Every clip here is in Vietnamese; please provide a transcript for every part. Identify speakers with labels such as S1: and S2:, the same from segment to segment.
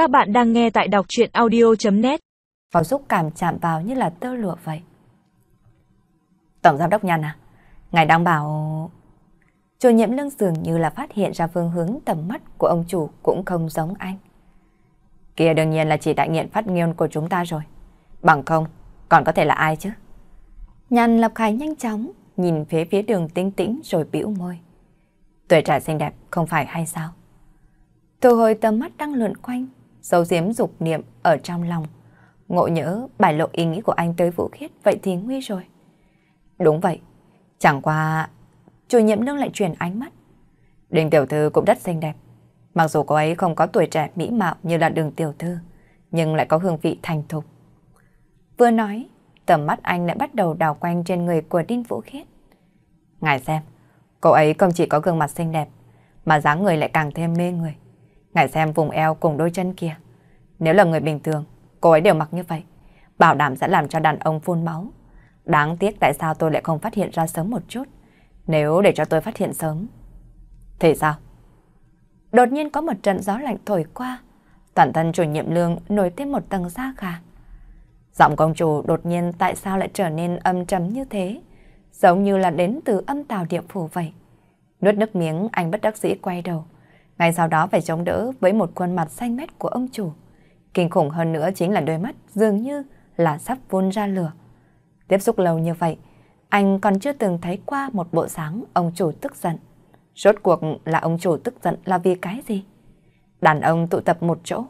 S1: Các bạn đang nghe tại đọc chuyện audio.net
S2: Vào xúc cảm chạm vào như là tơ lụa vậy. Tổng giám đốc nhăn à, ngài đang bảo... Chủ nhiệm lương dường như là phát hiện ra phương hướng tầm mắt của ông chủ cũng không giống anh. Kia đương nhiên là chỉ đại nghiện phát nghiên của chúng ta rồi. Bằng không, còn có thể là ai chứ? Nhàn lập khai nhanh chóng, nhìn phía phía đường tinh tĩnh rồi bĩu môi. Tuổi trẻ xinh đẹp không phải hay sao? Thu hồi tầm mắt đang lượn quanh, dấu giếm dục niệm ở trong lòng. Ngộ nhớ bài lộ ý nghĩ của anh tới Vũ Khiết, vậy thì nguy rồi. Đúng vậy, chẳng qua chủ nhiệm nương lại chuyển ánh mắt. Đình tiểu thư cũng rất xinh đẹp. Mặc dù cô ấy không có tuổi trẻ mỹ mạo như là đường tiểu thư, nhưng lại có hương vị thành thục. Vừa nói, tầm mắt anh lại bắt đầu đào quanh trên người của Đinh Vũ Khiết. Ngài xem, cô ấy không chỉ có gương mặt xinh đẹp, mà dáng người lại càng thêm mê người. Ngài xem vùng eo cùng đôi chân kia. Nếu là người bình thường, cô ấy đều mặc như vậy. Bảo đảm sẽ làm cho đàn ông phun máu. Đáng tiếc tại sao tôi lại không phát hiện ra sớm một chút. Nếu để cho tôi phát hiện sớm. Thì sao? Đột nhiên có một trận gió lạnh thổi qua. Toàn thân chủ nhiệm lương nổi thêm một tầng da gà. Giọng công chủ đột nhiên tại sao lại trở nên âm trầm như thế? Giống như là đến từ âm tào địa phủ vậy. Nuốt nước miếng anh bất đắc dĩ quay đầu. Ngay sau đó phải chống đỡ với một khuôn mặt xanh mét của ông chủ. Kinh khủng hơn nữa chính là đôi mắt dường như là sắp vun ra lửa. Tiếp xúc lâu như vậy, anh còn chưa từng thấy qua một bộ sáng ông chủ tức giận. Rốt cuộc là ông chủ tức giận là vì cái gì? Đàn ông tụ tập một chỗ,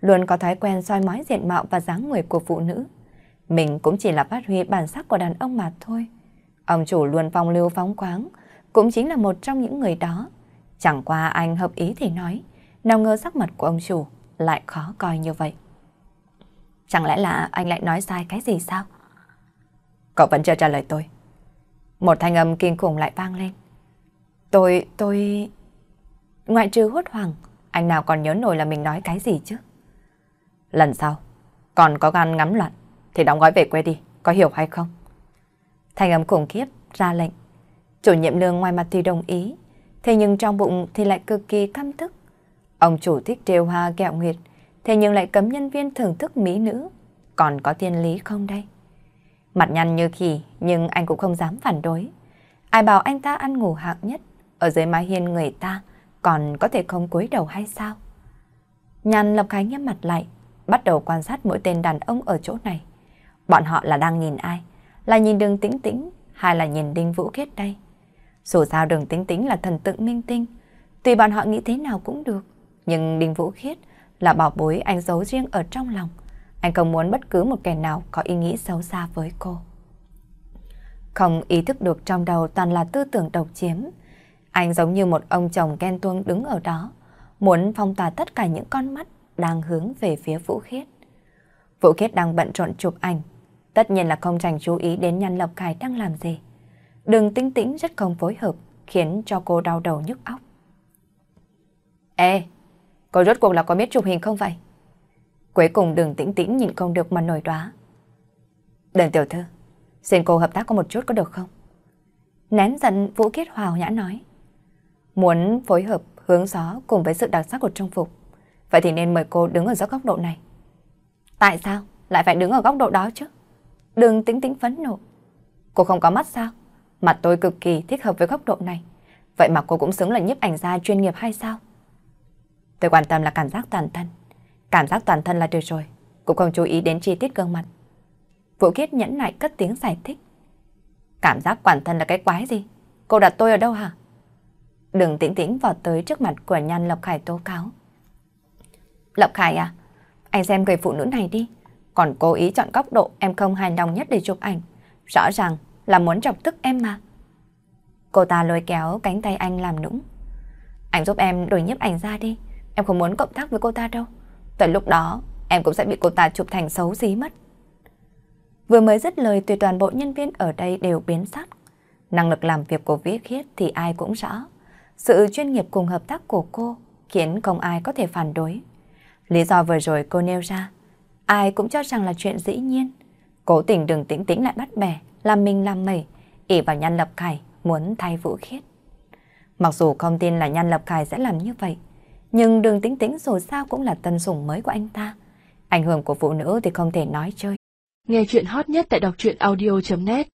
S2: luôn có thói quen soi mói diện mạo và dáng người của phụ nữ. Mình cũng chỉ là phát huy bản sắc của đàn ông mà thôi. Ông chủ luôn phong lưu phóng khoáng, cũng chính là một trong những người đó. Chẳng qua anh hợp ý thì nói, nào ngờ sắc mặt của ông chủ lại khó coi như vậy. Chẳng lẽ là anh lại nói sai cái gì sao? Cậu vẫn chưa trả lời tôi. Một thanh âm kinh khủng lại vang lên. Tôi, tôi... Ngoại trừ hốt hoảng, anh nào còn nhớ nổi là mình nói cái gì chứ? Lần sau, còn có gan ngắm loạn, thì đóng gói về quê đi, có hiểu hay không? Thanh âm khủng khiếp ra lệnh. Chủ nhiệm lương ngoài mặt thì đồng ý, thế nhưng trong bụng thì lại cực kỳ căm tức. Ông chủ thích trêu hoa kẹo nguyệt, thế nhưng lại cấm nhân viên thưởng thức mỹ nữ. Còn có thiên lý không đây? Mặt nhăn như khỉ, nhưng anh cũng không dám phản đối. Ai bảo anh ta ăn ngủ hạng nhất, ở dưới mái hiên người ta, còn có thể không cúi đầu hay sao? Nhàn Lộc Khánh nhắm mặt lại, bắt đầu quan sát mỗi tên đàn ông ở chỗ này. Bọn họ là đang nhìn ai? Là nhìn đường tĩnh tĩnh hay là nhìn Đinh Vũ Khiết đây? Dù sao đường tính tính là thần tượng minh tinh, tùy bọn họ nghĩ thế nào cũng được. Nhưng Đinh Vũ Khiết là bảo bối anh giấu riêng ở trong lòng. Anh không muốn bất cứ một kẻ nào có ý nghĩ xấu xa với cô. Không ý thức được trong đầu toàn là tư tưởng độc chiếm. Anh giống như một ông chồng ghen tuông đứng ở đó, muốn phong tỏa tất cả những con mắt đang hướng về phía Vũ Khiết. Vũ Khiết đang bận rộn chụp ảnh, tất nhiên là không dành chú ý đến Nhan Lộc Khải đang làm gì. Đường tinh tĩnh rất không phối hợp, khiến cho cô đau đầu nhức óc. Ê, cô rốt cuộc là có biết chụp hình không vậy? Cuối cùng đường tĩnh tĩnh nhìn không được mà nổi đoá. Đường tiểu thư, xin cô hợp tác có một chút có được không? Nén giận Vũ kết Hòa nhã nói. Muốn phối hợp hướng gió cùng với sự đặc sắc của trang phục, vậy thì nên mời cô đứng ở giữa góc độ này. Tại sao lại phải đứng ở góc độ đó chứ? Đường tĩnh tĩnh phấn nộ. Cô không có mắt sao? Mặt tôi cực kỳ thích hợp với góc độ này. Vậy mà cô cũng xứng là nhiếp ảnh gia chuyên nghiệp hay sao? Tôi quan tâm là cảm giác toàn thân. Cảm giác toàn thân là được rồi. Cũng không chú ý đến chi tiết gương mặt. Vũ Kiết nhẫn nại cất tiếng giải thích. Cảm giác toàn thân là cái quái gì? Cô đặt tôi ở đâu hả? Đừng tĩnh tĩnh vào tới trước mặt của Nhan Lộc Khải tố cáo. Lộc Khải à, anh xem người phụ nữ này đi. Còn cố ý chọn góc độ em không hài lòng nhất để chụp ảnh. Rõ ràng là muốn chọc tức em mà. Cô ta lôi kéo cánh tay anh làm nũng. Anh giúp em đổi nhiếp ảnh ra đi. Em không muốn cộng tác với cô ta đâu. Tới lúc đó, em cũng sẽ bị cô ta chụp thành xấu xí mất. Vừa mới dứt lời tùy toàn bộ nhân viên ở đây đều biến sắc. Năng lực làm việc của Vĩ Khiết thì ai cũng rõ. Sự chuyên nghiệp cùng hợp tác của cô khiến không ai có thể phản đối. Lý do vừa rồi cô nêu ra, ai cũng cho rằng là chuyện dĩ nhiên. Cố tình đừng tĩnh tĩnh lại bắt bẻ, làm mình làm mẩy, ỉ vào Nhan Lập Khải muốn thay Vũ Khiết. Mặc dù không tin là Nhan Lập Khải sẽ làm như vậy, Nhưng đường tính tính dù sao cũng là tân sủng mới của anh ta. Ảnh hưởng của phụ nữ thì không thể nói chơi.
S3: Nghe chuyện hot nhất tại đọc truyện audio.net